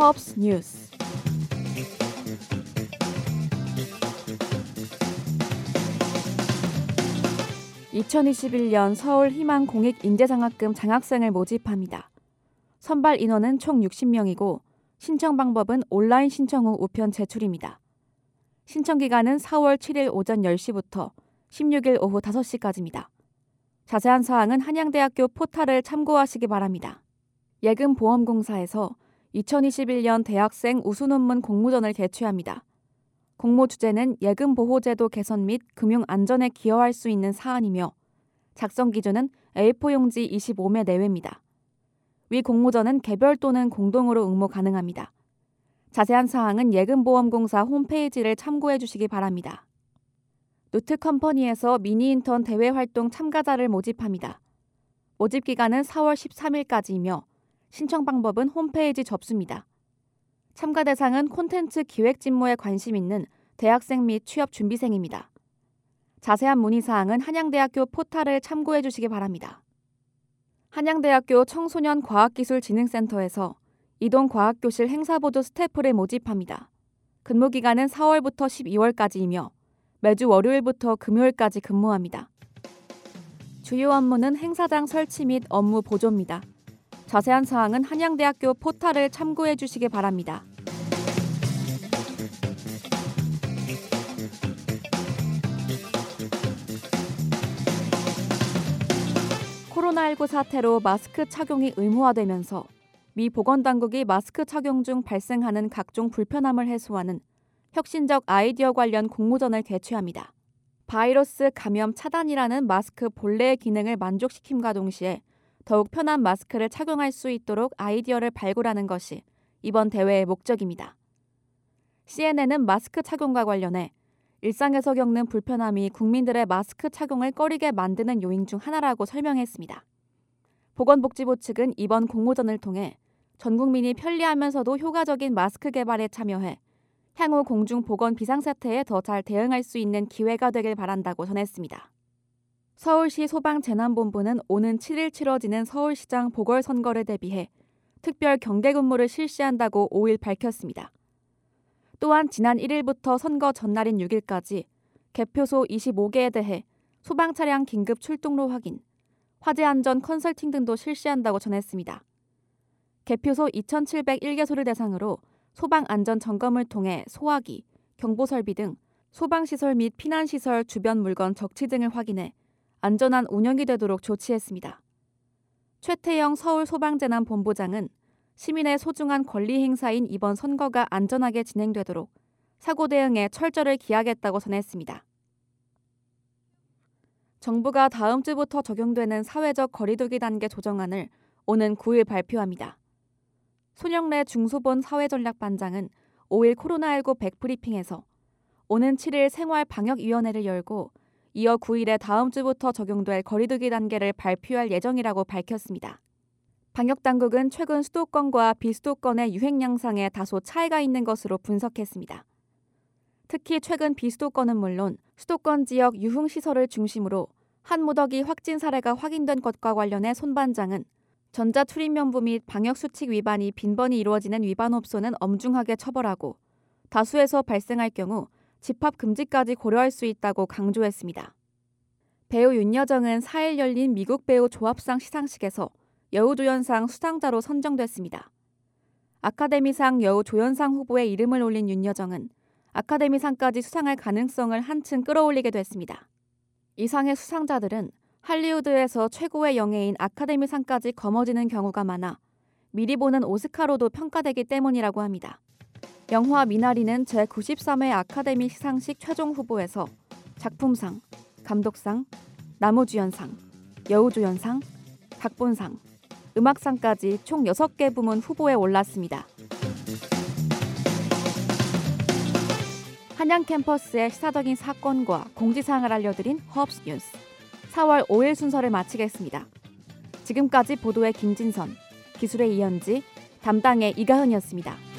HUBS 뉴스. (2021년) 서울 희망 공익 인재장학금 장학생을 모집합니다. 선발 인원은 총 60명이고 신청 방법은 온라인 신청 후 우편 제출입니다. 신청 기간은 4월 7일 오전 10시부터 16일 오후 5시까지입니다. 자세한 사항은 한양대학교 포탈을 참고하시기 바랍니다. 예금보험공사에서 2021년 대학생 우수 논문 공모전을 개최합니다. 공모 주제는 예금 보호제도 개선 및 금융 안전에 기여할 수 있는 사안이며 작성 기준은 A4 용지 25매 내외입니다. 위 공모전은 개별 또는 공동으로 응모 가능합니다. 자세한 사항은 예금보험공사 홈페이지를 참고해 주시기 바랍니다. 노트 컴퍼니에서 미니 인턴 대외 활동 참가자를 모집합니다. 모집 기간은 4월 13일까지이며 신청 방법은 홈페이지 접수입니다. 참가 대상은 콘텐츠 기획 직무에 관심 있는 대학생 및 취업 준비생입니다. 자세한 문의 사항은 한양대학교 포탈을 참고해 주시기 바랍니다. 한양대학교 청소년 과학기술진흥센터에서 이동 과학교실 행사보조 스태프를 모집합니다. 근무 기간은 4월부터 12월까지이며 매주 월요일부터 금요일까지 근무합니다. 주요 업무는 행사장 설치 및 업무 보조입니다. 자세한 사항은 한양대학교 포탈을 참고해 주시기 바랍니다. 코로나19 사태로 마스크 착용이 의무화되면서 미 보건당국이 마스크 착용 중 발생하는 각종 불편함을 해소하는 혁신적 아이디어 관련 공모전을 개최합니다. 바이러스 감염 차단이라는 마스크 본래의 기능을 만족시킴과 동시에 더욱 편한 마스크를 착용할 수 있도록 아이디어를 발굴하는 것이 이번 대회의 목적입니다. CNN은 마스크 착용과 관련해 일상에서 겪는 불편함이 국민들의 마스크 착용을 꺼리게 만드는 요인 중 하나라고 설명했습니다. 보건복지부 측은 이번 공모전을 통해 전 국민이 편리하면서도 효과적인 마스크 개발에 참여해 향후 공중 보건 비상사태에 더 잘 대응할 수 있는 기회가 되길 바란다고 전했습니다. 서울시 소방재난본부는 오는 7일 치러지는 서울시장 보궐선거를 대비해 특별 경계근무를 실시한다고 5일 밝혔습니다. 또한 지난 1일부터 선거 전날인 6일까지 개표소 25개에 대해 소방 차량 긴급 출동로 확인, 화재 안전 컨설팅 등도 실시한다고 전했습니다. 개표소 2,701개소를 대상으로 소방 안전 점검을 통해 소화기, 경보 설비 등 소방 시설 및 피난 시설 주변 물건 적치 등을 확인해 안전한 운영이 되도록 조치했습니다. 최태영 서울소방재난본부장은 시민의 소중한 권리 행사인 이번 선거가 안전하게 진행되도록 사고 대응에 철저를 기하겠다고 전했습니다. 정부가 다음 주부터 적용되는 사회적 거리두기 단계 조정안을 오는 9일 발표합니다. 손영래 중소본 사회전략반장은 5일 코로나19 백브리핑에서 오는 7일 생활방역위원회를 열고 이어 9일에 다음 주부터 적용될 거리두기 단계를 발표할 예정이라고 밝혔습니다. 방역당국은 최근 수도권과 비수도권의 유행 양상에 다소 차이가 있는 것으로 분석했습니다. 특히 최근 비수도권은 물론 수도권 지역 유흥시설을 중심으로 한 무더기 확진 사례가 확인된 것과 관련해 손 반장은 전자출입명부 및 방역수칙 위반이 빈번히 이루어지는 위반업소는 엄중하게 처벌하고 다수에서 발생할 경우 집합 금지까지 고려할 수 있다고 강조했습니다. 배우 윤여정은 4일 열린 미국 배우 조합상 시상식에서 여우조연상 수상자로 선정됐습니다. 아카데미상 여우조연상 후보에 이름을 올린 윤여정은 아카데미상까지 수상할 가능성을 한층 끌어올리게 됐습니다. 이상의 수상자들은 할리우드에서 최고의 영예인 아카데미상까지 거머쥐는 경우가 많아 미리 보는 오스카로도 평가되기 때문이라고 합니다. 영화 미나리는 제93회 아카데미 시상식 최종 후보에서 작품상, 감독상, 나무주연상, 여우주연상, 각본상, 음악상까지 총 6개 부문 후보에 올랐습니다. 한양 캠퍼스의 시사적인 사건과 공지사항을 알려드린 허브스 뉴스. 4월 5일 순서를 마치겠습니다. 지금까지 보도의 김진선, 기술의 이현지, 담당의 이가은이었습니다.